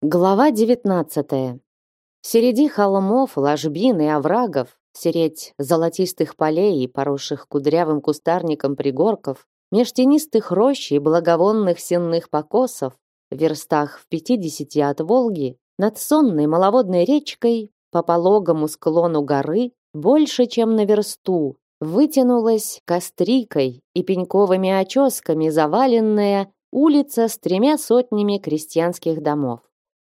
Глава 19. Среди холмов, ложбин и оврагов, средь золотистых полей и поросших кудрявым кустарником пригорков, меж тенистых рощ и благовонных сенных покосов, в верстах в пятидесяти от Волги, над сонной маловодной речкой, по пологому склону горы, больше, чем на версту, вытянулась кострикой и пеньковыми оческами заваленная улица с тремя сотнями крестьянских домов.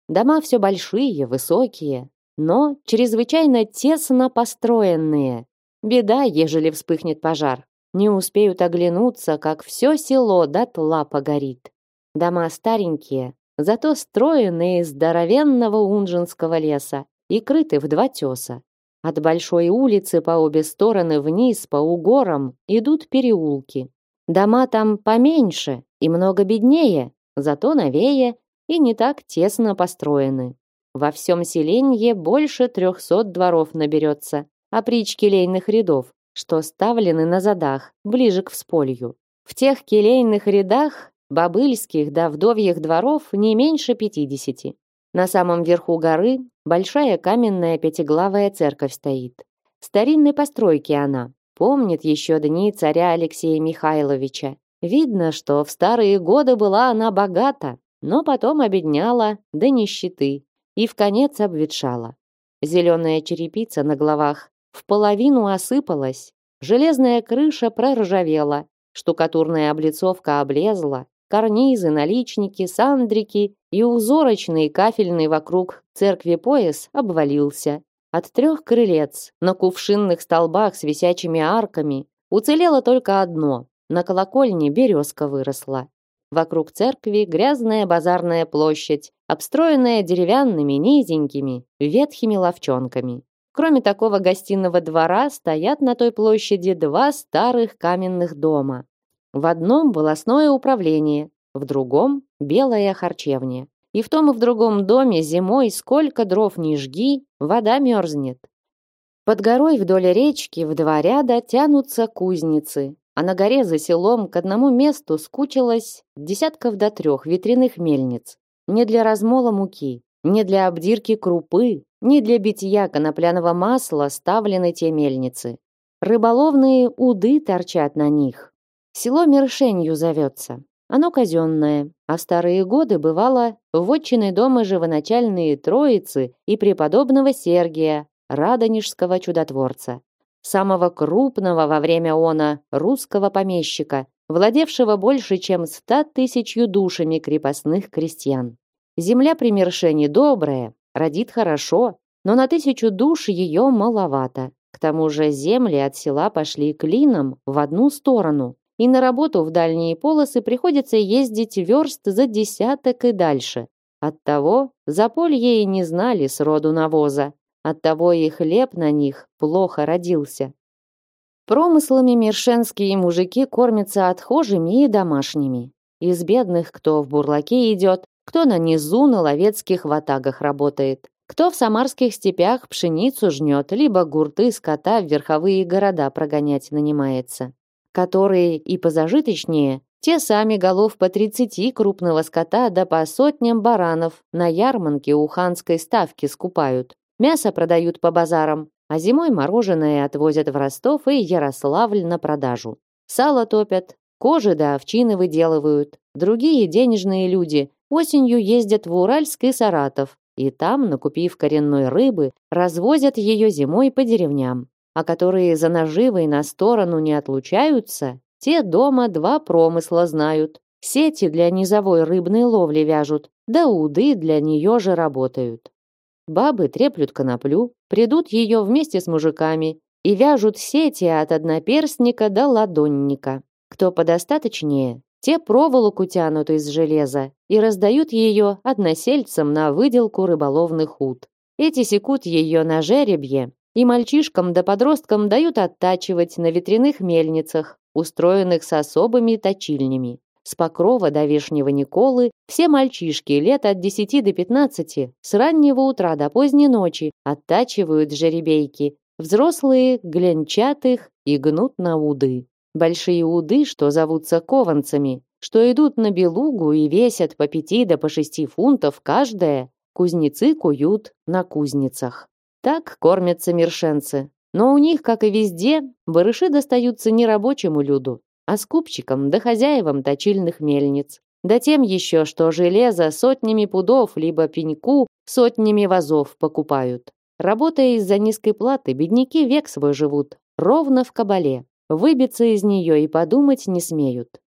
Дома все большие, высокие, но чрезвычайно тесно построенные. Беда, ежели вспыхнет пожар. Не успеют оглянуться, как все село дотла погорит. Дома старенькие, зато стройные из здоровенного унжинского леса и крыты в два теса. От большой улицы по обе стороны вниз по угорам идут переулки. Дома там поменьше и много беднее, зато новее и не так тесно построены. Во всем селенье больше трехсот дворов наберется, а прич келейных рядов, что ставлены на задах, ближе к всполью. В тех келейных рядах бобыльских да вдовьих дворов не меньше пятидесяти. На самом верху горы большая каменная пятиглавая церковь стоит. Старинной постройки она, помнит еще дни царя Алексея Михайловича. Видно, что в старые годы была она богата, но потом обедняла до нищеты и в конец обветшала. Зеленая черепица на головах в половину осыпалась, железная крыша проржавела, штукатурная облицовка облезла, карнизы, наличники, сандрики и узорочный кафельный вокруг церкви пояс обвалился. От трех крылец на кувшинных столбах с висячими арками уцелело только одно. На колокольне березка выросла. Вокруг церкви грязная базарная площадь, обстроенная деревянными низенькими, ветхими ловчонками. Кроме такого гостиного двора стоят на той площади два старых каменных дома. В одном волосное управление, в другом белая харчевня. И в том и в другом доме зимой сколько дров не жги, вода мерзнет. Под горой вдоль речки в два ряда тянутся кузницы, а на горе за селом к одному месту скучилось десятков до трех ветряных мельниц. Не для размола муки, не для обдирки крупы, не для битья конопляного масла ставлены те мельницы. Рыболовные уды торчат на них. Село Мершенью зовется. Оно казенное, а в старые годы бывало вотчиной дома живоначальные Троицы и преподобного Сергия, радонежского чудотворца самого крупного во время она русского помещика, владевшего больше чем ста тысячью душами крепостных крестьян. Земля при Мершене добрая, родит хорошо, но на тысячу душ ее маловато. К тому же земли от села пошли клином в одну сторону, и на работу в дальние полосы приходится ездить верст за десяток и дальше. Оттого заполье и не знали сроду навоза. Оттого и хлеб на них плохо родился. Промыслами мершенские мужики кормятся отхожими и домашними. Из бедных кто в бурлаке идет, кто на низу на ловецких ватагах работает, кто в самарских степях пшеницу жнет, либо гурты скота в верховые города прогонять нанимается. Которые и позажиточнее, те сами голов по тридцати крупного скота да по сотням баранов на ярмарке у ханской ставки скупают. Мясо продают по базарам, а зимой мороженое отвозят в Ростов и Ярославль на продажу. Сало топят, кожи да овчины выделывают. Другие денежные люди осенью ездят в Уральск и Саратов, и там, накупив коренной рыбы, развозят ее зимой по деревням. А которые за наживой на сторону не отлучаются, те дома два промысла знают. Сети для низовой рыбной ловли вяжут, да уды для нее же работают. Бабы треплют коноплю, придут ее вместе с мужиками и вяжут сети от одноперстника до ладонника. Кто подостаточнее, те проволоку тянут из железа и раздают ее односельцам на выделку рыболовных уд. Эти секут ее на жеребье, и мальчишкам да подросткам дают оттачивать на ветряных мельницах, устроенных с особыми точильнями. С покрова до Вешнего Николы все мальчишки лет от 10 до 15 с раннего утра до поздней ночи оттачивают жеребейки. Взрослые глянчат их и гнут на уды. Большие уды, что зовутся кованцами, что идут на белугу и весят по пяти до по шести фунтов каждая, кузнецы куют на кузницах. Так кормятся миршенцы. Но у них, как и везде, барыши достаются не рабочему люду, а скупщикам да хозяевам точильных мельниц. Да тем еще, что железо сотнями пудов либо пеньку сотнями вазов покупают. Работая из-за низкой платы, бедняки век свой живут, ровно в кабале. Выбиться из нее и подумать не смеют.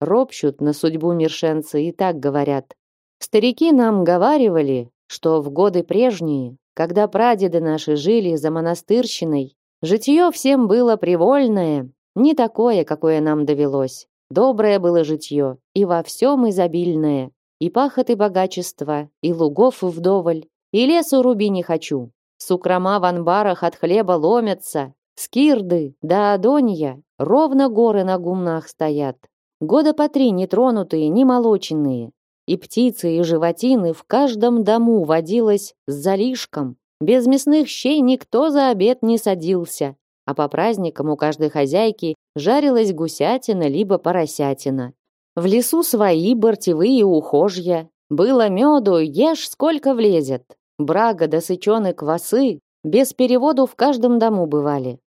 Ропщут на судьбу миршенцы и так говорят. Старики нам говаривали, что в годы прежние, когда прадеды наши жили за монастырщиной, житье всем было привольное, не такое, какое нам довелось. Доброе было житье, и во всем изобильное, и пахоты богачества, и лугов вдоволь, и лесу руби не хочу. Сукрома в анбарах от хлеба ломятся, скирды да адонья, ровно горы на гумнах стоят. Года по три нетронутые, не молоченные. И птицы, и животины в каждом дому водилось с залишком. Без мясных щей никто за обед не садился. А по праздникам у каждой хозяйки жарилась гусятина либо поросятина. В лесу свои бортевые ухожья. Было меду, ешь сколько влезет. Брага да сычены квасы без переводу в каждом дому бывали.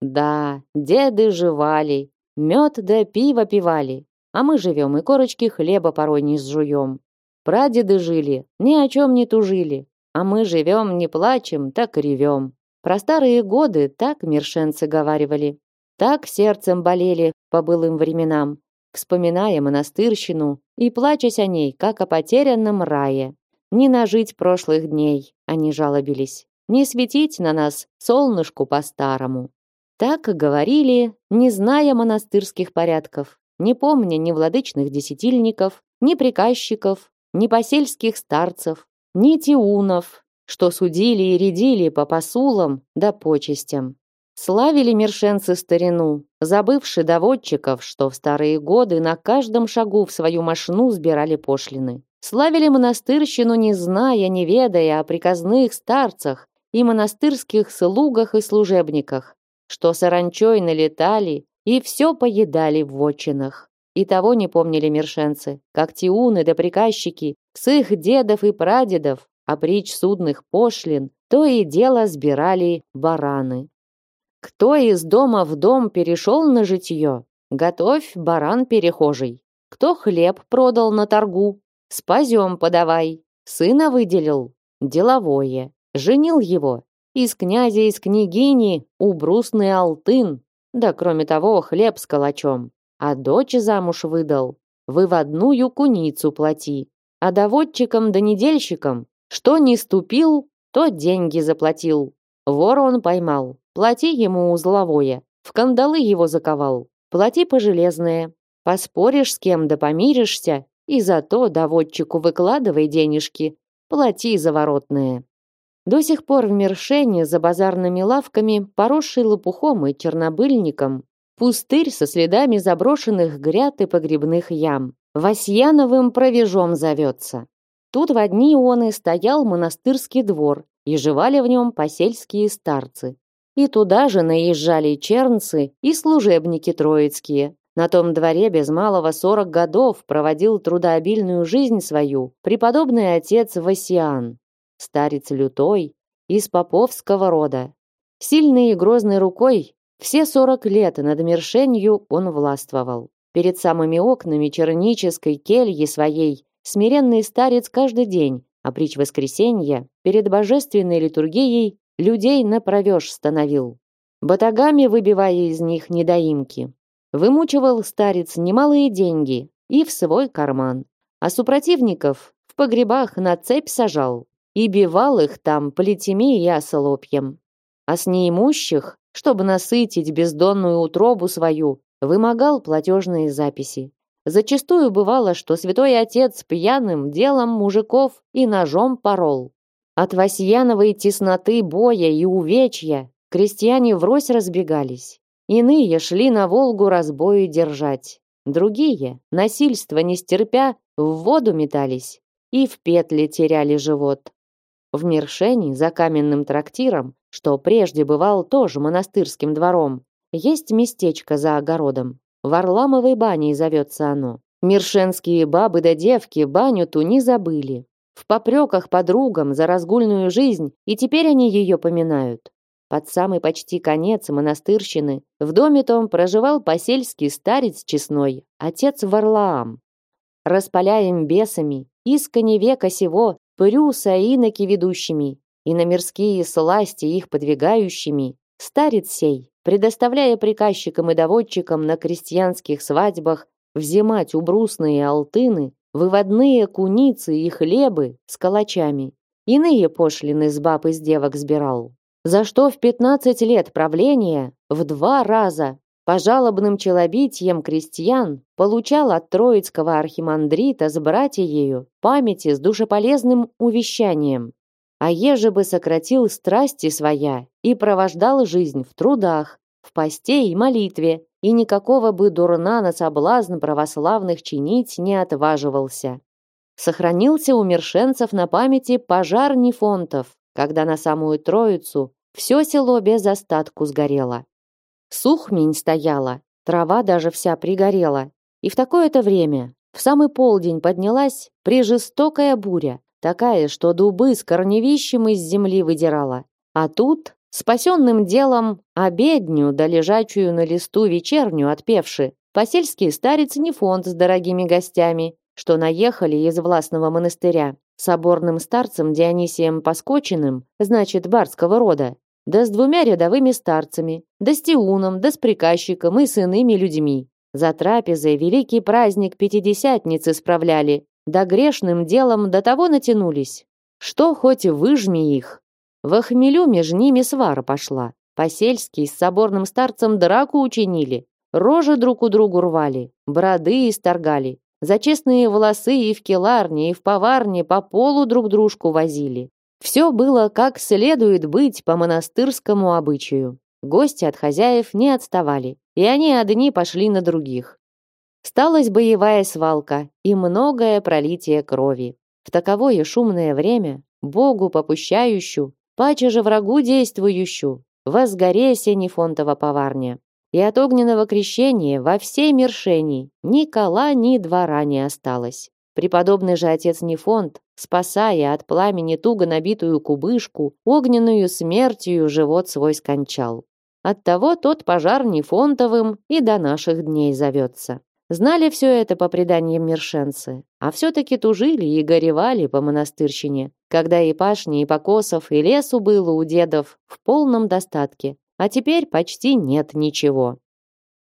Да, деды жевали, мед да пиво пивали, а мы живем и корочки хлеба порой не сжуем. Прадеды жили, ни о чем не тужили, а мы живем, не плачем, так ревем. Про старые годы так миршенцы говаривали. Так сердцем болели по былым временам, вспоминая монастырщину и плачась о ней, как о потерянном рае. Не нажить прошлых дней, они жалобились. Не светить на нас солнышку по-старому. Так говорили, не зная монастырских порядков, не помня ни владычных десятильников, ни приказчиков, ни посельских старцев, ни тиунов, что судили и рядили по посулам да почестям. Славили миршенцы старину, забывши доводчиков, что в старые годы на каждом шагу в свою машину сбирали пошлины. Славили монастырщину, не зная, не ведая о приказных старцах и монастырских слугах и служебниках, что саранчой налетали и все поедали в вотчинах. И того не помнили миршенцы, как тиуны да приказчики с их дедов и прадедов, а притч судных пошлин, то и дело сбирали бараны. Кто из дома в дом перешел на житье, готовь баран перехожий. Кто хлеб продал на торгу, спазем подавай. Сына выделил, деловое. Женил его. Из князя, из княгини, убрусный алтын. Да кроме того, хлеб с калачом. А дочь замуж выдал. Выводную куницу плати. А доводчикам да недельщикам, что не ступил, то деньги заплатил. Вора он поймал, Плати ему узловое, в кандалы его заковал. Плати по железное. Поспоришь с кем да помиришься, и зато доводчику выкладывай денежки, плати заворотные. До сих пор в Мершене за базарными лавками, поросший лопухом и чернобыльником, пустырь со следами заброшенных гряд и погребных ям. Васьяновым провежом зовется. Тут в одни он и стоял монастырский двор, и жевали в нем посельские старцы. И туда же наезжали чернцы и служебники троицкие. На том дворе без малого сорок годов проводил трудообильную жизнь свою преподобный отец Васиан, старец лютой, из поповского рода. Сильной и грозной рукой все сорок лет над Мершенью он властвовал. Перед самыми окнами чернической кельи своей смиренный старец каждый день, а притч воскресенья, перед божественной литургией людей на провеж становил, батагами выбивая из них недоимки. Вымучивал старец немалые деньги и в свой карман, а супротивников в погребах на цепь сажал и бивал их там плетями и осолопьем. А с неимущих, чтобы насытить бездонную утробу свою, вымогал платежные записи. Зачастую бывало, что святой отец пьяным делом мужиков и ножом порол. От Васьяновой тесноты боя и увечья крестьяне врозь разбегались. Иные шли на Волгу разбою держать. Другие, насильство не стерпя, в воду метались и в петли теряли живот. В Мершене, за каменным трактиром, что прежде бывал тоже монастырским двором, есть местечко за огородом. Варламовой баней зовется оно. Мершенские бабы да девки баню ту не забыли. в попреках подругам за разгульную жизнь, и теперь они ее поминают. Под самый почти конец монастырщины в доме том проживал посельский старец честной, отец Варлаам. Распаляем бесами, искони века сего, пырюса иноки ведущими, и на мирские сласти их подвигающими, старец сей, предоставляя приказчикам и доводчикам на крестьянских свадьбах взимать убрусные алтыны, выводные куницы и хлебы с калачами, иные пошлины с баб и с девок сбирал за что в 15 лет правления в два раза по жалобным челобитиям крестьян получал от троицкого архимандрита с братьею памяти с душеполезным увещанием. А еже бы сократил страсти своя и провождал жизнь в трудах, в посте и молитве, и никакого бы дурна на соблазн православных чинить не отваживался. Сохранился у мершенцев на памяти пожар Нефонтов, когда на самую Троицу все село без остатку сгорело. Сухмень стояла, трава даже вся пригорела. И в такое-то время, в самый полдень поднялась прижестокая буря, такая, что дубы с корневищем из земли выдирала. А тут, спасенным делом, обедню да лежачую на листу вечерню отпевши, посельский старец не фонд с дорогими гостями, что наехали из властного монастыря, соборным старцем Дионисием Поскочиным, значит, барского рода, да с двумя рядовыми старцами, да с Тиуном, да с приказчиком и с иными людьми. За трапезой великий праздник Пятидесятницы справляли, да грешным делом до того натянулись, что хоть выжми их. В хмелю между ними свара пошла. Посельский с соборным старцем драку учинили, рожи друг у другу рвали, бороды исторгали, за честные волосы и в келарне, и в поварне по полу друг дружку возили. Все было как следует быть по монастырскому обычаю. Гости от хозяев не отставали, и они одни пошли на других. Сталась боевая свалка и многое пролитие крови. В таковое шумное время, Богу попущающую, паче же врагу действующую, возгоре Сенефонтова поварня. И от огненного крещения во всей Мершении ни кола, ни двора не осталось. Преподобный же отец Нефонт, спасая от пламени туго набитую кубышку, огненную смертью живот свой скончал. Оттого тот пожар Нефонтовым и до наших дней зовется. Знали все это по преданиям мершенцы, а все-таки тужили и горевали по монастырщине, когда и пашни, и покосов, и лесу было у дедов в полном достатке, а теперь почти нет ничего.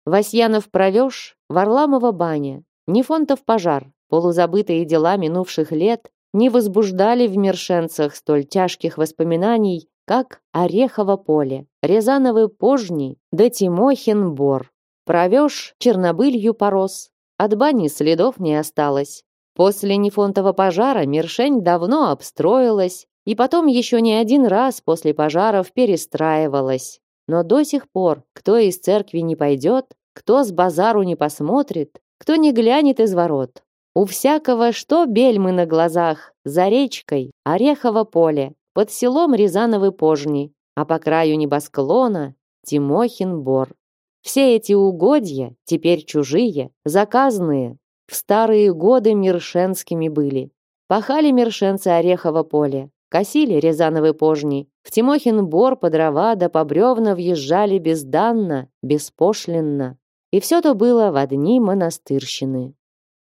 Васьянов провеж, Варламова баня, Нефонтов пожар, Полузабытые дела минувших лет не возбуждали в мершенцах столь тяжких воспоминаний, как Орехово поле, Рязановы пожни да Тимохин бор. Провешь Чернобылью порос, от бани следов не осталось. После Нефонтова пожара Мершень давно обстроилась, и потом еще не один раз после пожаров перестраивалась. Но до сих пор, кто из церкви не пойдет, кто с базару не посмотрит, кто не глянет из ворот, у всякого что бельмы на глазах, за речкой, Орехово поле, под селом Рязановы пожни, а по краю небосклона Тимохин бор. Все эти угодья, теперь чужие, заказанные, в старые годы миршенскими были. Пахали миршенцы Орехово поле, косили Рязановы пожни, в Тимохин бор по дрова да по бревна въезжали безданно, беспошлинно. И все то было в одни монастырщины.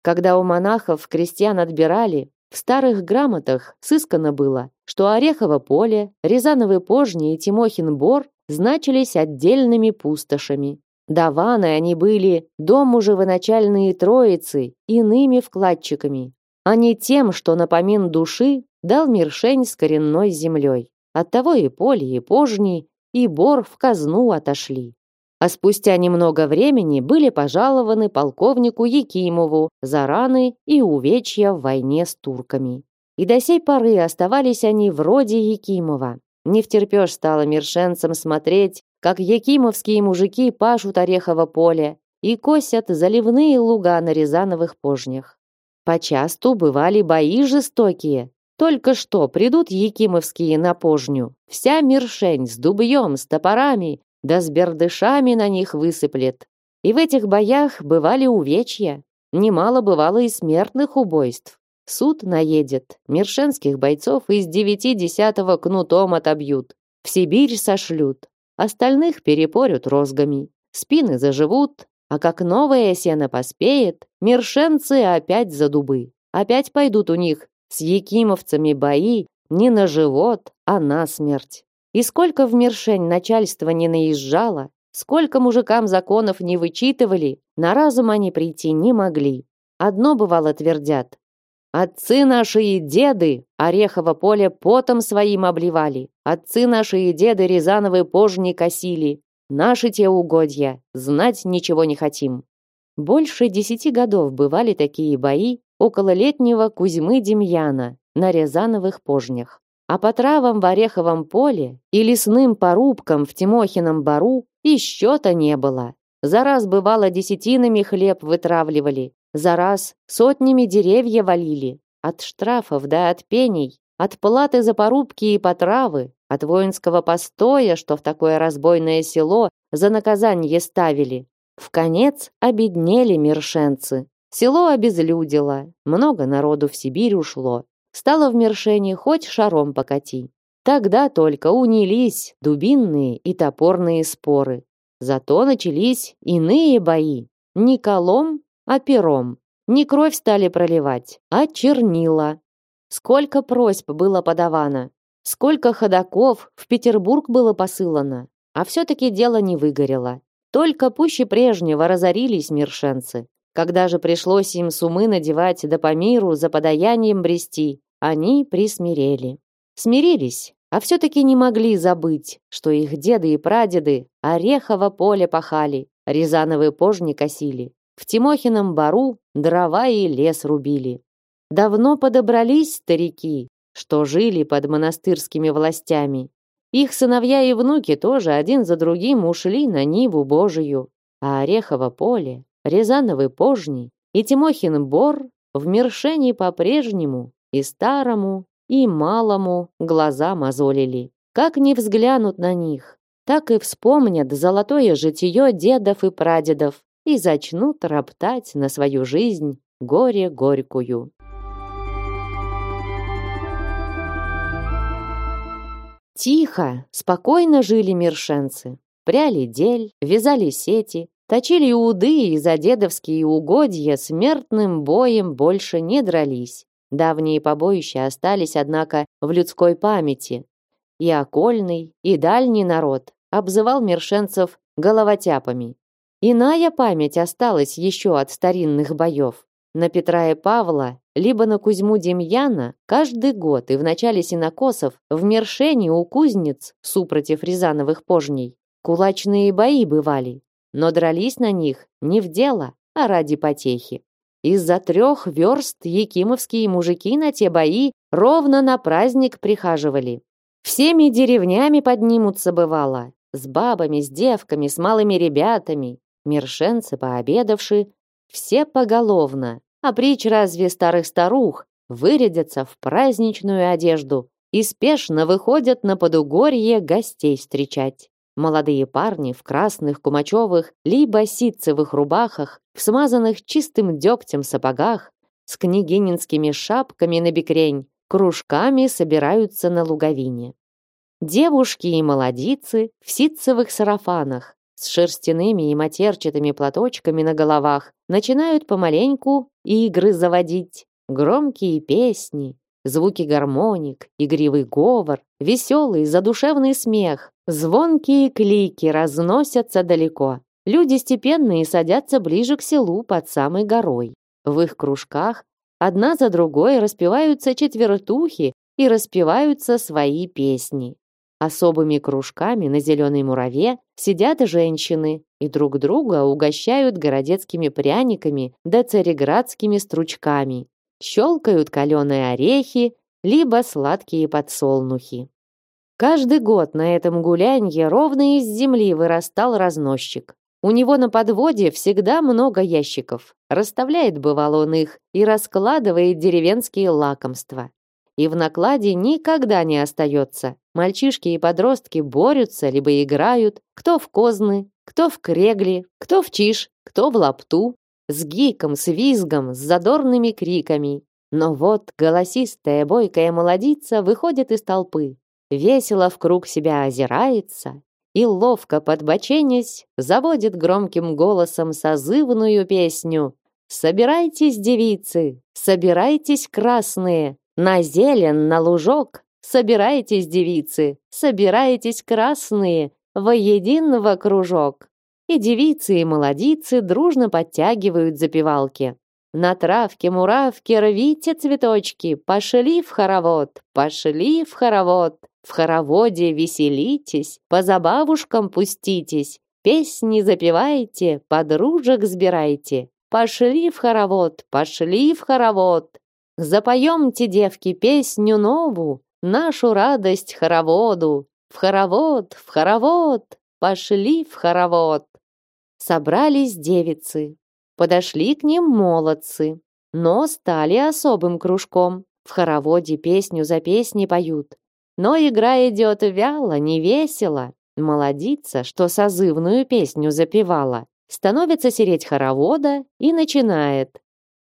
Когда у монахов крестьян отбирали, в старых грамотах сыскано было, что Орехово поле, Рязановы пожни и Тимохин бор значились отдельными пустошами. Даваны они были дому живоначальные троицы, иными вкладчиками, а не тем, что напомин души дал Миршень с коренной землей. Оттого и поле, и пожни, и бор в казну отошли а спустя немного времени были пожалованы полковнику Якимову за раны и увечья в войне с турками. И до сей поры оставались они вроде Якимова. Не втерпешь стало миршенцам смотреть, как якимовские мужики пашут орехово поле и косят заливные луга на Рязановых пожнях. Почасту бывали бои жестокие. Только что придут якимовские на пожню. Вся миршень с дубьем, с топорами да с бердышами на них высыплет. И в этих боях бывали увечья. Немало бывало и смертных убойств. Суд наедет, миршенских бойцов из девяти десятого кнутом отобьют, в Сибирь сошлют, остальных перепорют розгами, спины заживут, а как новое сено поспеет, миршенцы опять за дубы. Опять пойдут у них с якимовцами бои не на живот, а на смерть. И сколько в Миршень начальство не наезжало, сколько мужикам законов не вычитывали, на разум они прийти не могли. Одно бывало твердят. Отцы наши и деды Орехово поле потом своим обливали. Отцы наши и деды Рязановы пожни косили. Наши те угодья, знать ничего не хотим. Больше десяти годов бывали такие бои около летнего Кузьмы Демьяна на Рязановых пожнях. А по травам в Ореховом поле и лесным порубкам в Тимохином бару и счета не было. За раз бывало десятинами хлеб вытравливали, за раз сотнями деревья валили. От штрафов да от пеней, от платы за порубки и потравы, от воинского постоя, что в такое разбойное село за наказание ставили. В конец обеднели миршенцы. Село обезлюдило, много народу в Сибирь ушло. Стало в Мершене хоть шаром покати. Тогда только унились дубинные и топорные споры. Зато начались иные бои. Не колом, а пером. Не кровь стали проливать, а чернила. Сколько просьб было подавано, сколько ходаков в Петербург было посылано, а все-таки дело не выгорело. Только пуще прежнего разорились миршенцы. Когда же пришлось им сумы надевать да по миру за подаянием брести, они присмирели. Смирились, а все-таки не могли забыть, что их деды и прадеды орехово поле пахали, рязановые пожни косили, в Тимохином бару дрова и лес рубили. Давно подобрались старики, что жили под монастырскими властями. Их сыновья и внуки тоже один за другим ушли на Ниву Божию, а Орехово поле Рязановы пожни и Тимохин бор в Мершении по-прежнему и старому, и малому глаза мозолили. Как не взглянут на них, так и вспомнят золотое житие дедов и прадедов и зачнут роптать на свою жизнь горе горькую. Тихо, спокойно жили миршенцы. Пряли дель, вязали сети, Точили уды и за дедовские угодья смертным боем больше не дрались. Давние побоища остались, однако, в людской памяти. И окольный, и дальний народ обзывал мершенцев головотяпами. Иная память осталась еще от старинных боев. На Петра и Павла, либо на Кузьму Демьяна каждый год и в начале синокосов в Мершене у кузнец, супротив Рязановых пожней, кулачные бои бывали, но дрались на них не в дело, а ради потехи. Из-за трех верст якимовские мужики на те бои ровно на праздник прихаживали. Всеми деревнями поднимутся бывало, с бабами, с девками, с малыми ребятами. Мершенцы, пообедавши, все поголовно, а притч разве старых старух, вырядятся в праздничную одежду и спешно выходят на подугорье гостей встречать. Молодые парни в красных кумачевых либо ситцевых рубахах, в смазанных чистым дегтем сапогах, с княгининскими шапками на бекрень, кружками собираются на луговине. Девушки и молодицы в ситцевых сарафанах, с шерстяными и матерчатыми платочками на головах, начинают помаленьку игры заводить, громкие песни, звуки гармоник, игривый говор, веселый задушевный смех, Звонкие клики разносятся далеко. Люди степенные садятся ближе к селу под самой горой. В их кружках одна за другой распеваются четвертухи и распеваются свои песни. Особыми кружками на зеленой мураве сидят женщины и друг друга угощают городецкими пряниками да цареградскими стручками, щелкают каленые орехи, либо сладкие подсолнухи. Каждый год на этом гулянье ровно из земли вырастал разносчик. У него на подводе всегда много ящиков. Расставляет, бывало, он их и раскладывает деревенские лакомства. И в накладе никогда не остается. Мальчишки и подростки борются, либо играют, кто в козны, кто в крегли, кто в чиш, кто в лапту, с гиком, с визгом, с задорными криками. Но вот голосистая, бойкая молодица выходит из толпы, весело в круг себя озирается и, ловко подбоченясь, заводит громким голосом созывную песню. «Собирайтесь, девицы, собирайтесь, красные, на зелен, на лужок, собирайтесь, девицы, собирайтесь, красные, воедино кружок». И девицы и молодицы дружно подтягивают запевалки. На травке муравке рвите цветочки, пошли в хоровод, пошли в хоровод. В хороводе веселитесь, по забавушкам пуститесь, песни запевайте, подружек сбирайте. Пошли в хоровод, пошли в хоровод. Запоемте, девки, песню новую, нашу радость хороводу. В хоровод, в хоровод, пошли в хоровод. Собрались девицы, подошли к ним молодцы, но стали особым кружком. В хороводе песню за песней поют. Но игра идет вяло, невесело. Молодица, что созывную песню запевала, становится сереть хоровода и начинает.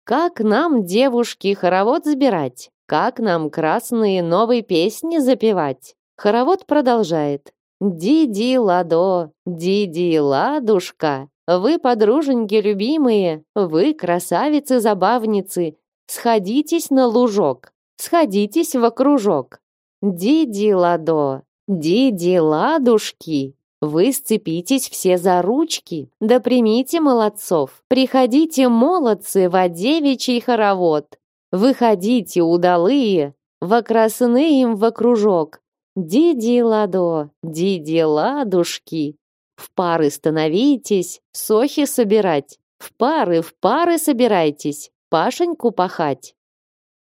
«Как нам, девушки, хоровод сбирать? Как нам красные новые песни запевать?» Хоровод продолжает. «Диди, ладо, диди, ладушка, вы, подруженьки любимые, вы, красавицы-забавницы, сходитесь на лужок, сходитесь в окружок. Диди ладо, диди ладушки, вы сцепитесь все за ручки, да примите молодцов. Приходите, молодцы, в девичий хоровод. Выходите, удалые, во красны им в окружок. Диди ладо, диди ладушки, в пары становитесь, сохи собирать. В пары, в пары собирайтесь, Пашеньку пахать.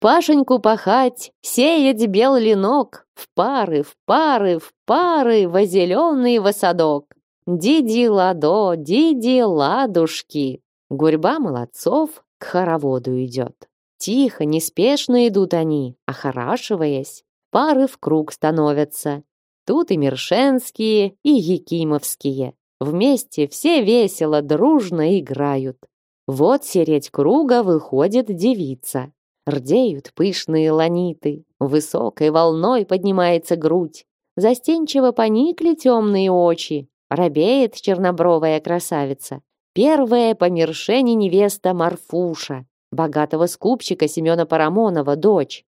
Пашеньку пахать, сеять белый ленок, в пары, в пары, в пары, во зеленый во садок. Диди ладо, диди ладушки. Гурьба молодцов к хороводу идет. Тихо, неспешно идут они, охорашиваясь. Пары в круг становятся. Тут и Мершенские, и Якимовские. Вместе все весело, дружно играют. Вот сереть круга выходит девица. Рдеют пышные ланиты, высокой волной поднимается грудь. Застенчиво поникли темные очи, робеет чернобровая красавица. Первая по Мершене невеста Марфуша, богатого скупщика Семена Парамонова, дочь.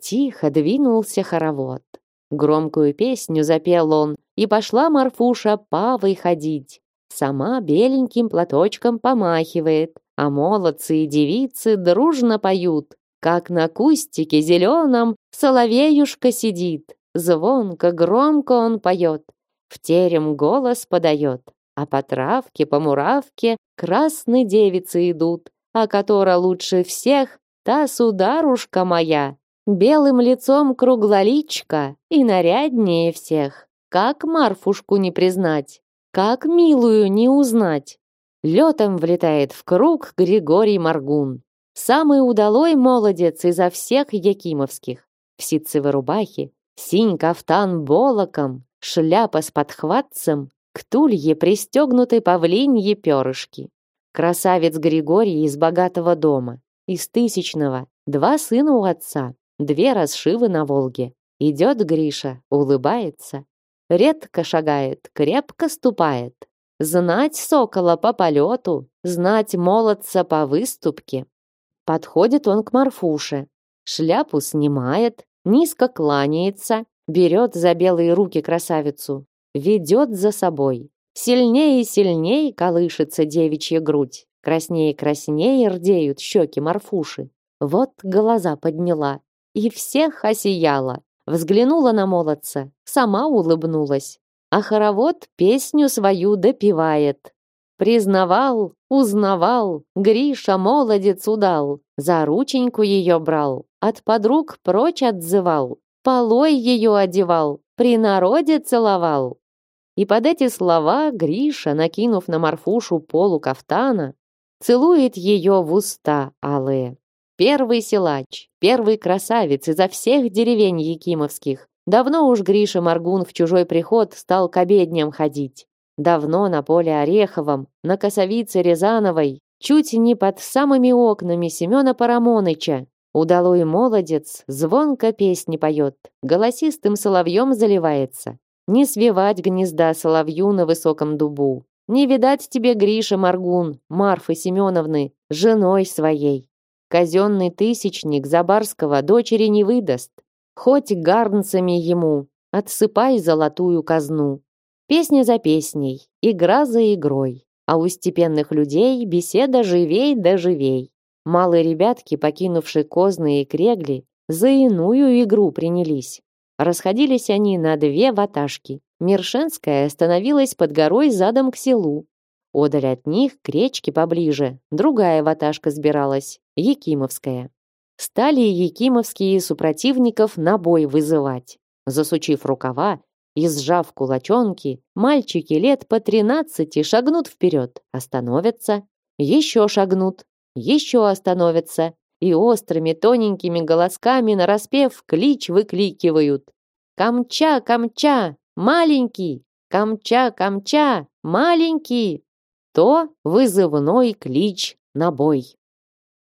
Тихо двинулся хоровод. Громкую песню запел он, и пошла Марфуша павой ходить. Сама беленьким платочком помахивает, а молодцы и девицы дружно поют. Как на кустике зеленом соловеюшка сидит, звонко, громко он поет, в терем голос подает, а по травке, по муравке красные девицы идут, а которая лучше всех, та сударушка моя, Белым лицом круглоличка и наряднее всех. Как Марфушку не признать? Как милую не узнать? Летом влетает в круг Григорий Маргун. Самый удалой молодец изо всех якимовских. В ситцевой рубахе, синь кафтан болоком, шляпа с подхватцем, к тулье пристегнуты павлиньи перышки. Красавец Григорий из богатого дома, из тысячного, два сына у отца, Две расшивы на Волге. Идет Гриша, улыбается. Редко шагает, крепко ступает. Знать сокола по полету, знать молодца по выступке. Подходит он к Марфуше. Шляпу снимает, низко кланяется, берет за белые руки красавицу, ведет за собой. Сильнее и сильнее колышется девичья грудь. Краснее и краснее рдеют щеки Марфуши. Вот глаза подняла, и всех осияла. Взглянула на молодца, сама улыбнулась. А хоровод песню свою допевает. Признавал, узнавал, Гриша молодец удал, за рученьку ее брал, от подруг прочь отзывал, полой ее одевал, при народе целовал. И под эти слова Гриша, накинув на Марфушу полу кафтана, целует ее в уста алые. Первый силач, первый красавец изо всех деревень якимовских. Давно уж Гриша Маргун в чужой приход стал к обедням ходить. Давно на поле Ореховом, на косовице Рязановой, чуть не под самыми окнами Семена Парамоныча, Удалой молодец звонко песни поет, голосистым соловьем заливается. Не свивать гнезда соловью на высоком дубу. Не видать тебе, Гриша Маргун, Марфы Семеновны, женой своей. Казенный тысячник Забарского дочери не выдаст. Хоть гарнцами ему, отсыпай золотую казну. Песня за песней, игра за игрой. А у степенных людей беседа живей да живей. Малые ребятки, покинувшие козные крегли, за иную игру принялись. Расходились они на две ваташки. Мершенская остановилась под горой задом к селу. Одаль от них, к речке поближе, другая ваташка сбиралась, Якимовская. Стали Якимовские супротивников на бой вызывать. Засучив рукава и сжав кулачонки, мальчики лет по тринадцати шагнут вперед, остановятся, еще шагнут, еще остановятся и острыми тоненькими голосками нараспев клич выкликивают. «Камча, камча, маленький! Камча, камча, маленький!» То вызывной клич на бой.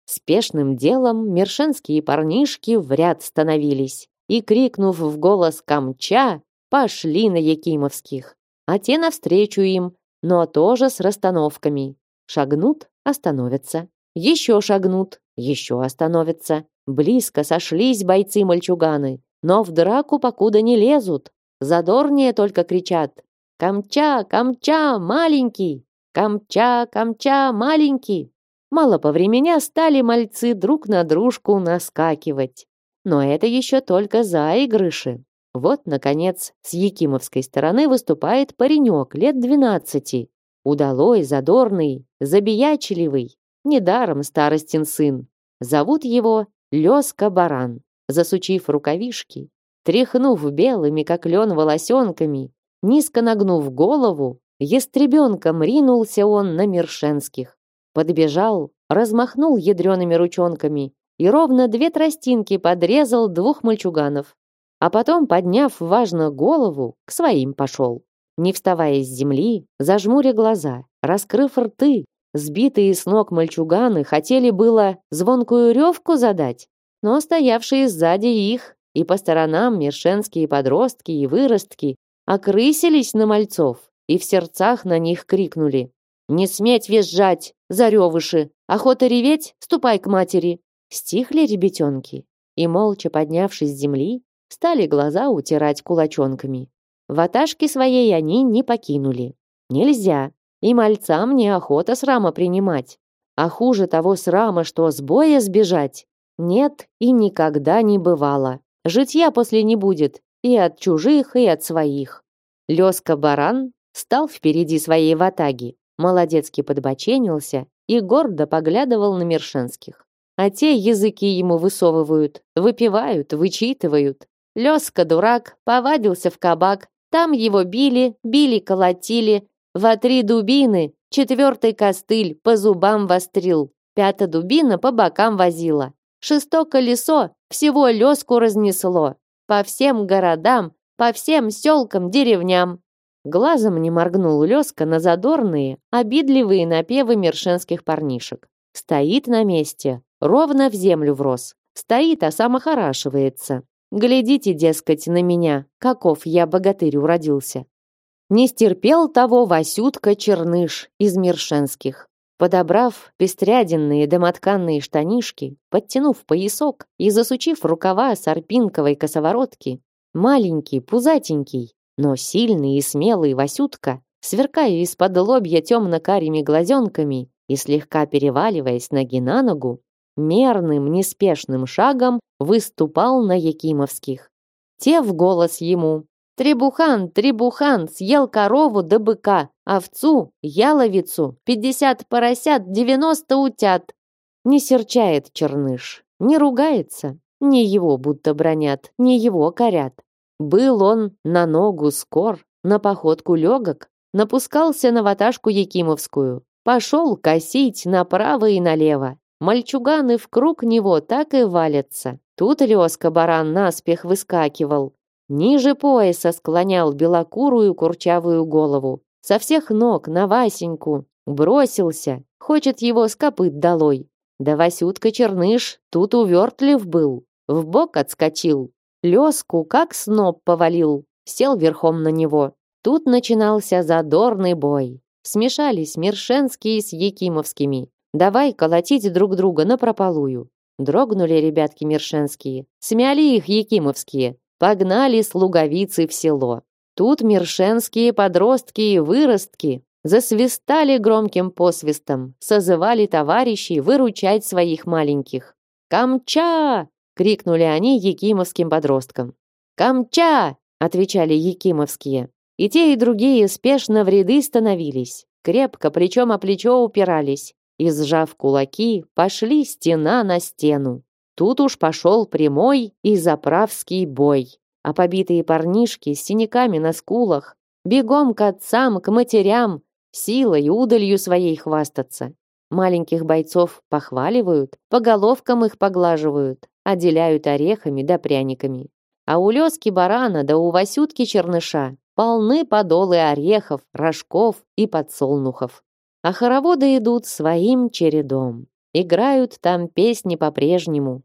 Спешным делом мершенские парнишки в ряд становились и, крикнув в голос «Камча!», пошли на Якимовских. А те навстречу им, но тоже с расстановками. Шагнут, остановятся. Еще шагнут, еще остановятся. Близко сошлись бойцы-мальчуганы, но в драку покуда не лезут. Задорнее только кричат «Камча, камча, маленький! Камча, камча, маленький!» Мало по времени стали мальцы друг на дружку наскакивать. Но это еще только заигрыши. Вот, наконец, с Якимовской стороны выступает паренек лет двенадцати. Удалой, задорный, забиячливый, Недаром старостин сын. Зовут его Лёска Баран. Засучив рукавишки, тряхнув белыми, как лен, волосенками, низко нагнув голову, ястребенком ринулся он на Мершенских. Подбежал, размахнул ядреными ручонками и ровно две тростинки подрезал двух мальчуганов. А потом, подняв важно голову, к своим пошел. Не вставая с земли, зажмуря глаза, раскрыв рты, Сбитые с ног мальчуганы хотели было звонкую ревку задать, но стоявшие сзади их и по сторонам мершенские подростки и выростки окрысились на мальцов и в сердцах на них крикнули «Не сметь визжать, заревыши! Охота реветь? Ступай к матери!» Стихли ребятенки и, молча поднявшись с земли, стали глаза утирать кулачонками. Ваташки своей они не покинули. Нельзя, и мальцам неохота срама принимать. А хуже того срама, что с боя сбежать, нет и никогда не бывало. Житья после не будет и от чужих, и от своих. Лёска-баран стал впереди своей ватаги, молодецки подбоченился и гордо поглядывал на Мершенских. А те языки ему высовывают, выпивают, вычитывают. Лёска, дурак, повадился в кабак, там его били, били, колотили, во три дубины, четвертый костыль по зубам вострил, пятая дубина по бокам возила. Шесто колесо всего леску разнесло. По всем городам, по всем селкам, деревням. Глазом не моргнул Леска на задорные, обидливые напевы мершенских парнишек. Стоит на месте, ровно в землю врос. Стоит, а сам охорашивается. Глядите, дескать, на меня, каков я богатырь уродился. Не стерпел того Васютка Черныш из Миршенских. Подобрав пестряденные домотканные штанишки, подтянув поясок и засучив рукава с арпинковой косоворотки, маленький, пузатенький, но сильный и смелый Васютка, сверкая из-под лобья темно-карими глазенками и слегка переваливаясь ноги на ногу, мерным, неспешным шагом выступал на Якимовских. Те в голос ему Требухан, Требухан съел корову да быка, овцу, яловицу, пятьдесят поросят, девяносто утят. Не серчает черныш, не ругается, не его будто бронят, не его корят. Был он на ногу скор, на походку легок, напускался на ваташку Якимовскую, пошел косить направо и налево. Мальчуганы в круг него так и валятся. Тут Лёска баран наспех выскакивал, Ниже пояса склонял белокурую курчавую голову. Со всех ног на Васеньку. Бросился. Хочет его с копыт долой. Да Васютка Черныш тут увертлив был, в бок отскочил, леску как сноп повалил, сел верхом на него. Тут начинался задорный бой. Смешались Мершенские с Якимовскими. Давай колотить друг друга на прополую. Дрогнули ребятки Мершенские, смяли их Якимовские, погнали с луговицы в село. Тут Мершенские подростки и выростки засвистали громким посвистом, созывали товарищей выручать своих маленьких. «Камча!» — крикнули они якимовским подросткам. «Камча!» — отвечали якимовские. И те, и другие спешно в ряды становились, крепко плечом о плечо упирались, и, сжав кулаки, пошли стена на стену. Тут уж пошел прямой и заправский бой, а побитые парнишки с синяками на скулах бегом к отцам, к матерям, силой, удалью своей хвастаться. Маленьких бойцов похваливают, по головкам их поглаживают, отделяют орехами да пряниками. А у Лёски барана да у Васютки черныша полны подолы орехов, рожков и подсолнухов. А хороводы идут своим чередом. Играют там песни по-прежнему.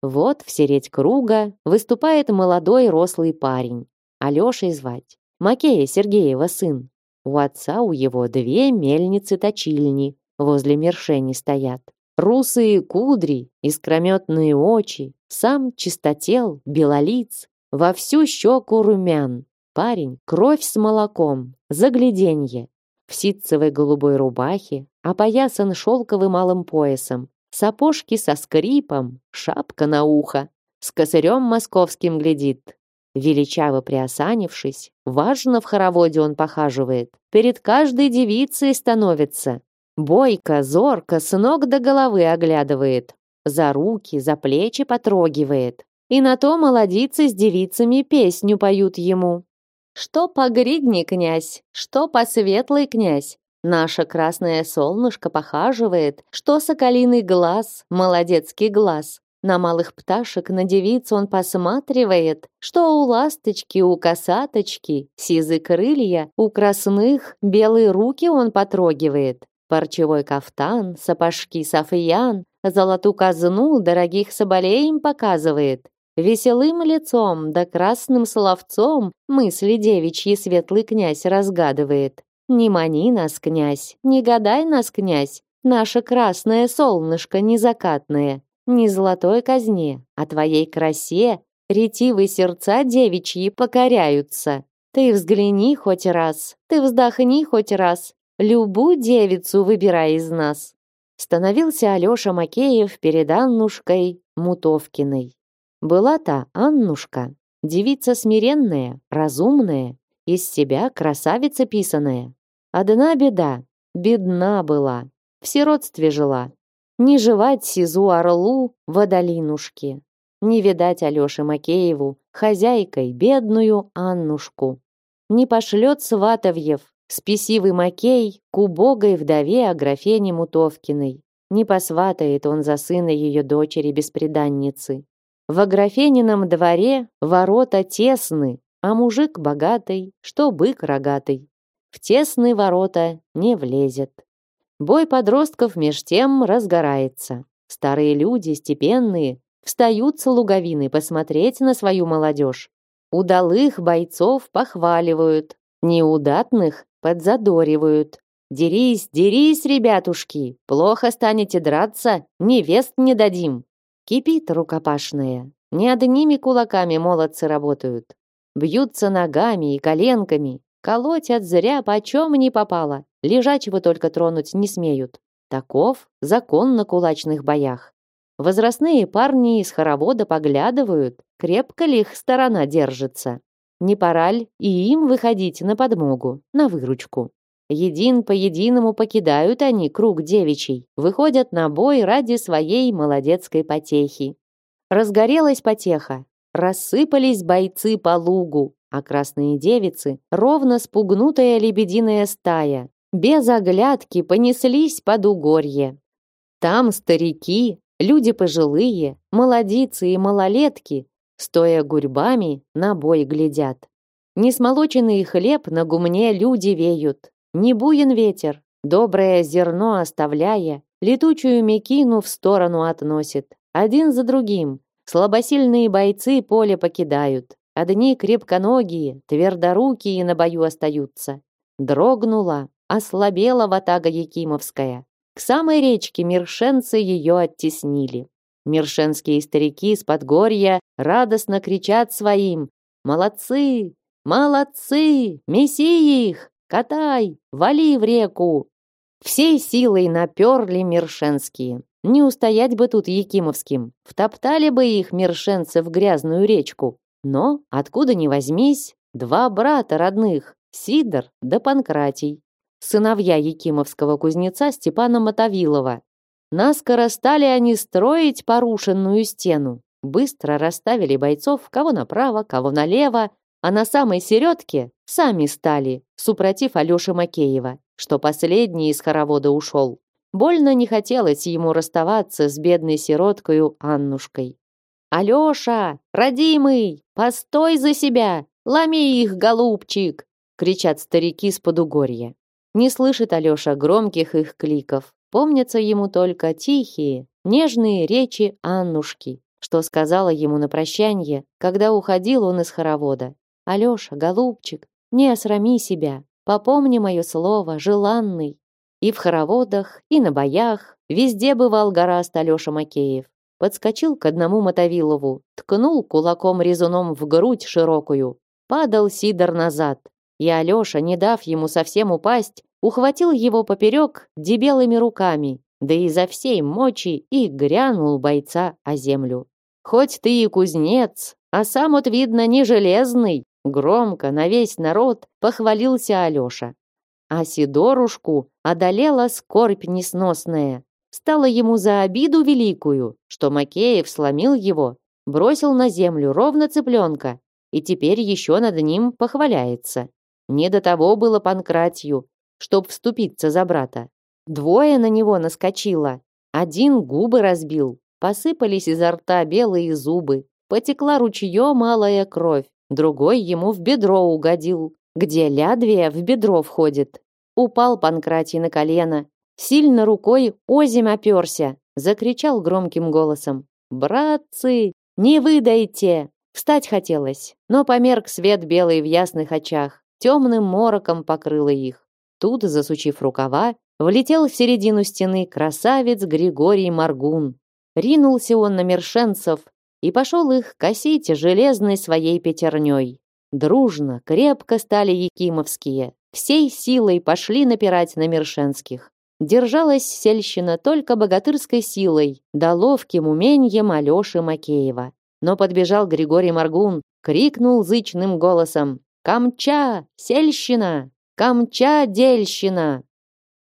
Вот в середь круга выступает молодой рослый парень. Алешей звать. Макея Сергеева сын. У отца у его две мельницы-точильни возле мершени стоят. Русые кудри, искрометные очи, сам чистотел, белолиц, во всю щеку румян. Парень, кровь с молоком, загляденье. В ситцевой голубой рубахе, опоясан шелковым малым поясом, сапожки со скрипом, шапка на ухо, с косырем московским глядит, Величаво приосанившись, важно в хороводе он похаживает, перед каждой девицей становится. Бойко, зорко, с ног до головы оглядывает, за руки, за плечи потрогивает. И на то молодицы с девицами песню поют ему. Что по гридни князь, что по светлый князь, Наше красное солнышко похаживает, что соколиный глаз, молодецкий глаз. На малых пташек, на девиц он посматривает, что у ласточки, у косаточки, сизы крылья, у красных белые руки он потрогивает. Парчевой кафтан, сапожки софьян, золоту казну дорогих соболей им показывает. Веселым лицом да красным словцом мысли девичьи светлый князь разгадывает. Не мани нас, князь, не гадай нас, князь, наше красное солнышко незакатное, не золотой казне, а твоей красе ретивые сердца девичьи покоряются. Ты взгляни хоть раз, ты вздохни хоть раз, любую девицу выбирай из нас. Становился Алёша Макеев перед Аннушкой Мутовкиной. Была та Аннушка, девица смиренная, разумная, из себя красавица писаная. Одна беда, бедна была, в сиротстве жила, не жевать сизу орлу водолинушки. Не видать Алёше Макееву, хозяйкой, бедную Аннушку. Не пошлет Сватовьев, спесивый Макей, к убогой вдове Аграфене Мутовкиной. Не посватает он за сына ее дочери-беспреданницы. В Аграфенином дворе ворота тесны, а мужик богатый, что бык рогатый. В тесные ворота не влезет. Бой подростков меж тем разгорается. Старые люди, степенные, встают с луговины посмотреть на свою молодежь. Удалых бойцов похваливают, неудатных подзадоривают. «Дерись, дерись, ребятушки! Плохо станете драться, невест не дадим!» Кипит рукопашная. Не одними кулаками молодцы работают. Бьются ногами и коленками, колотят зря почем не попало. Лежачего только тронуть не смеют. Таков закон на кулачных боях. Возрастные парни из хоровода поглядывают, крепко ли их сторона держится. Не пора ли и им выходить на подмогу, на выручку? Един по единому покидают они круг девичий, выходят на бой ради своей молодецкой потехи. Разгорелась потеха, рассыпались бойцы по лугу, а красные девицы, ровно спугнутая лебединая стая, без оглядки понеслись под угорье. Там старики, люди пожилые, молодицы и малолетки, стоя гурьбами, на бой глядят. Несмолоченный хлеб на гумне люди веют, не буен ветер, доброе зерно оставляя, летучую мекину в сторону относит. Один за другим. Слабосильные бойцы поле покидают. Одни крепконогие, твердорукие на бою остаются. Дрогнула, ослабела ватага Якимовская. К самой речке Миршенцы ее оттеснили. Миршенские старики с подгорья радостно кричат своим «Молодцы! Молодцы! Меси их! Катай! Вали в реку!» Всей силой наперли Миршенские. Не устоять бы тут Якимовским. Втоптали бы их миршенцы в грязную речку. Но, откуда ни возьмись, два брата родных, Сидор да Панкратий, сыновья Якимовского кузнеца Степана Мотовилова. Наскоро стали они строить порушенную стену. Быстро расставили бойцов кого направо, кого налево, а на самой середке сами стали, супротив Алёши Макеева, что последний из хоровода ушел. Больно не хотелось ему расставаться с бедной сироткою Аннушкой. «Алёша, родимый, постой за себя! Ломи их, голубчик!» кричат старики с подугорья. Не слышит Алёша громких их кликов. Помнятся ему только тихие, нежные речи Аннушки, что сказала ему на прощанье, когда уходил он из хоровода. «Алёша, голубчик, не осрами себя, попомни мое слово, желанный». И в хороводах, и на боях, везде бывал гораст Алёша Макеев подскочил к одному Мотовилову, ткнул кулаком-резуном в грудь широкую. Падал Сидор назад, и Алёша, не дав ему совсем упасть, ухватил его поперек дебелыми руками, да изо всей мочи и грянул бойца о землю. «Хоть ты и кузнец, а сам вот, видно, не железный!» Громко на весь народ похвалился Алёша. А Сидорушку одолела скорбь несносная. Стало ему за обиду великую, что Макеев сломил его, бросил на землю ровно цыпленка, и теперь еще над ним похваляется. Не до того было Панкратью, чтоб вступиться за брата. Двое на него наскочило. Один губы разбил, посыпались изо рта белые зубы, потекла ручье малая кровь, другой ему в бедро угодил, где лядвия в бедро входит. Упал Панкратий на колено, Сильно рукой озимь оперся, закричал громким голосом. «Братцы, не выдайте!» Встать хотелось, но померк свет белый в ясных очах, темным мороком покрыло их. Тут, засучив рукава, влетел в середину стены красавец Григорий Маргун. Ринулся он на мершенцев и пошел их косить железной своей пятерней. Дружно, крепко стали якимовские, всей силой пошли напирать на мершенских. Держалась сельщина только богатырской силой, да ловким умением Алёши Макеева. Но подбежал Григорий Маргун, крикнул зычным голосом «Камча! Сельщина! Камча, дельщина!»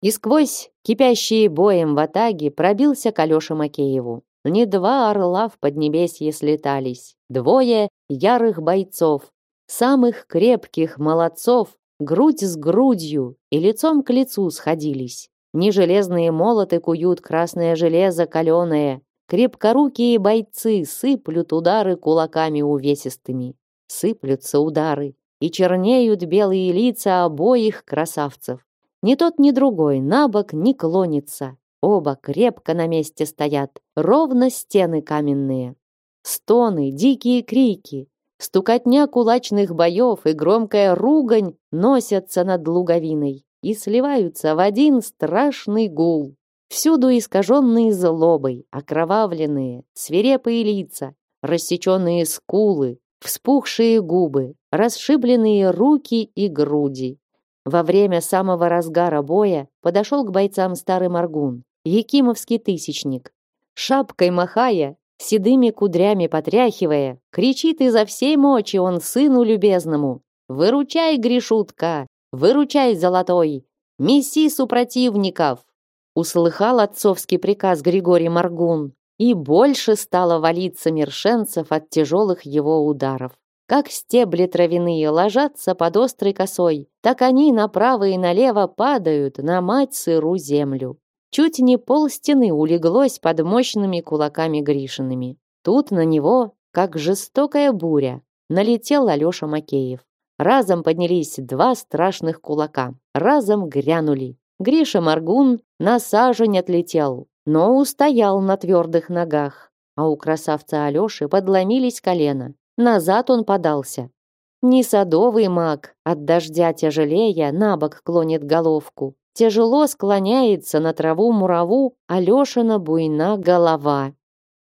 И сквозь кипящие боем в атаге пробился к Алёше Макееву. Не два орла в поднебесье слетались, двое ярых бойцов, самых крепких молодцов, грудь с грудью и лицом к лицу сходились. Не железные молоты куют красное железо каленое. Крепкорукие бойцы сыплют удары кулаками увесистыми. Сыплются удары, и чернеют белые лица обоих красавцев. Ни тот, ни другой на бок не клонится. Оба крепко на месте стоят, ровно стены каменные. Стоны, дикие крики, стукотня кулачных боев и громкая ругань носятся над луговиной и сливаются в один страшный гул. Всюду искаженные злобой, окровавленные, свирепые лица, рассеченные скулы, вспухшие губы, расшибленные руки и груди. Во время самого разгара боя подошел к бойцам старый Маргун, Якимовский тысячник. Шапкой махая, седыми кудрями потряхивая, кричит изо всей мочи он сыну любезному. «Выручай, Гришутка! Выручай, золотой! Меси супротивников!» Услыхал отцовский приказ Григорий Маргун, и больше стало валиться мершенцев от тяжелых его ударов. Как стебли травяные ложатся под острой косой, так они направо и налево падают на мать сыру землю. Чуть не пол стены улеглось под мощными кулаками Гришиными. Тут на него, как жестокая буря, налетел Алеша Макеев. Разом поднялись два страшных кулака, разом грянули. Гриша Маргун на сажень отлетел, но устоял на твердых ногах. А у красавца Алёши подломились колено. Назад он подался. Не садовый маг, от дождя тяжелее, на бок клонит головку. Тяжело склоняется на траву мураву Алёшина буйна голова.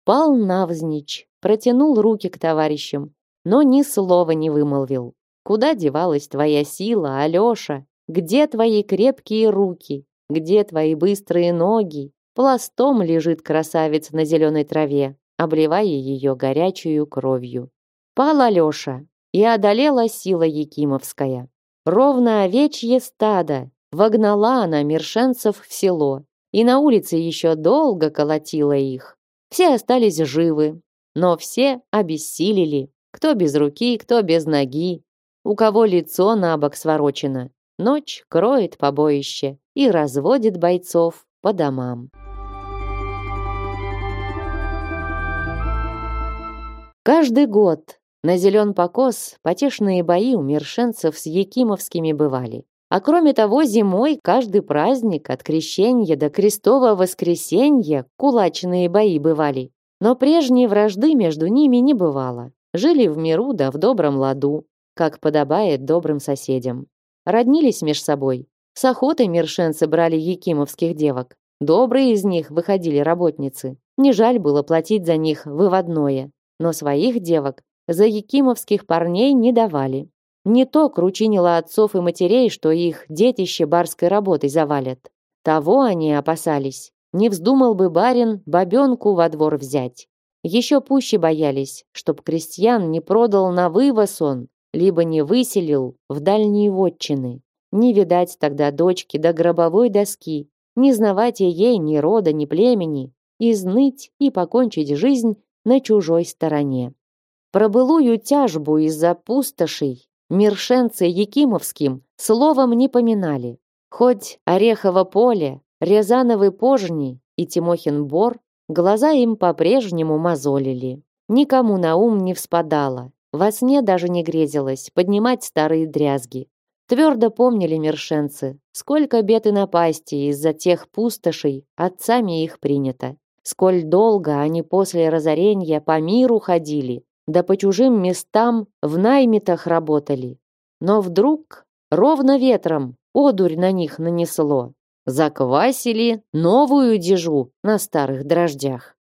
Пал навзничь, протянул руки к товарищам, но ни слова не вымолвил. Куда девалась твоя сила, Алёша? Где твои крепкие руки? Где твои быстрые ноги? Пластом лежит красавец на зеленой траве, обливая ее горячую кровью. Пал Алёша, и одолела сила Якимовская. Ровно овечье стадо вогнала она мершенцев в село, и на улице еще долго колотила их. Все остались живы, но все обессилели, кто без руки, кто без ноги, у кого лицо на бок сворочено, Ночь кроет побоище и разводит бойцов по домам. Каждый год на зелен покос потешные бои у мершенцев с якимовскими бывали. А кроме того, зимой каждый праздник от крещения до крестового воскресенья кулачные бои бывали. Но прежней вражды между ними не бывало. Жили в миру да в добром ладу, как подобает добрым соседям роднились меж собой. С охотой мершенцы брали якимовских девок. Добрые из них выходили работницы. Не жаль было платить за них выводное. Но своих девок за якимовских парней не давали. Не то кручинило отцов и матерей, что их детище барской работой завалят. Того они опасались. Не вздумал бы барин бабенку во двор взять. Еще пуще боялись, чтоб крестьян не продал на вывоз он, либо не выселил в дальние вотчины. Не видать тогда дочки до гробовой доски, не знавать ей ни рода, ни племени, изныть и покончить жизнь на чужой стороне. Про былую тяжбу из-за пустошей миршенцы Якимовским словом не поминали. Хоть Орехово поле, Рязановы пожни и Тимохин бор глаза им по-прежнему мозолили. Никому на ум не вспадало, во сне даже не грезилось поднимать старые дрязги. Твердо помнили мершенцы, сколько бед и напасти из-за тех пустошей отцами их принято. Сколь долго они после разорения по миру ходили, да по чужим местам в наймитах работали. Но вдруг ровно ветром одурь на них нанесло. Заквасили новую дежу на старых дрождях.